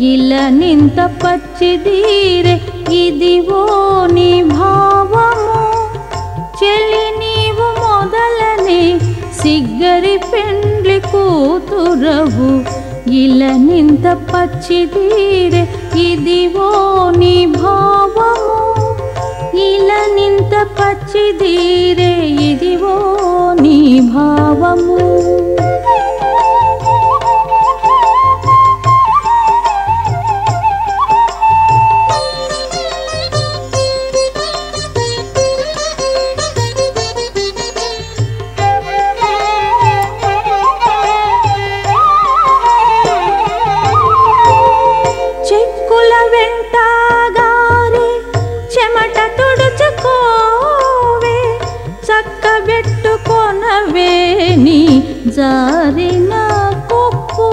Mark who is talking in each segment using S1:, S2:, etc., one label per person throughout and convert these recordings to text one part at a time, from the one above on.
S1: ఇలనింత పచ్చిదీరే ఇదివో నీ భావము. చెలి నీవు మొదలనే సిగ్గరి పెండ్లి కూతురవు ఇలనింత పచ్చిదీరే ఇదివో నీ భావము. ఇలనింత పచ్చిదీరే ఇదివో నీ భావము. నీ జారిన కొప్పు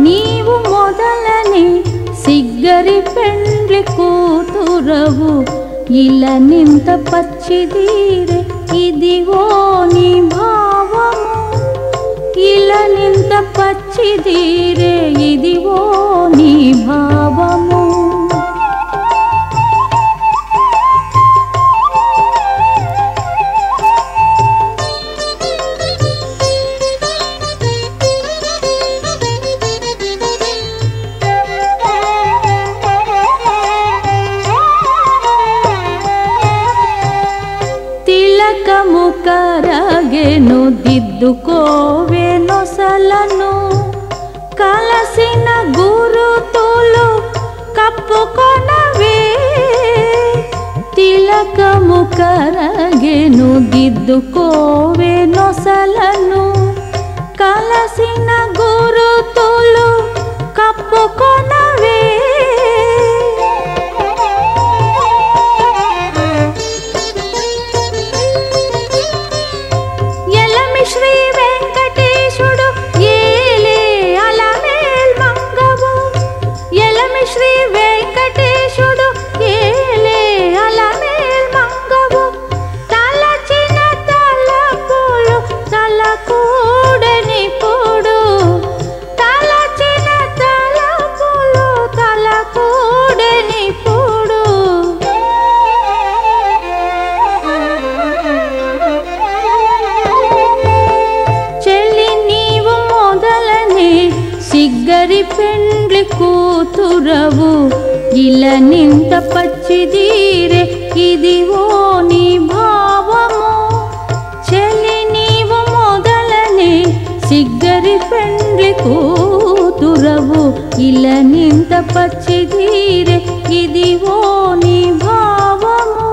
S1: నీవు మొదలని సిగ్గరి పెండ్లి కూతురవు. ఇలా నింత పచ్చిదీరే ఇదిగో నీ భావము. ఇలా నింత పచ్చిదీరే ఇదిగో కరగెను దిద్దుకోవే నొసలను కలసిన గురుతులు కప్పుకొనవే. తిలకము కరగెను దిద్దుకోవే నొసలను కలసిన గురుతులు टे సిగ్గరి పెండ్లి కూతురవు. ఇలా నింత పచ్చిదీరే ఇదివో నీ భావము. చెల్లి నీవు మొదలనే సిగ్గరి పెండ్లి కూతురవు. ఇలా నింత పచ్చిదీరే ఇదివో నీ భావము.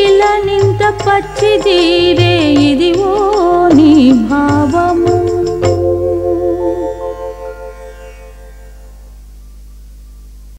S1: ఇలా నింత పచ్చిదీరే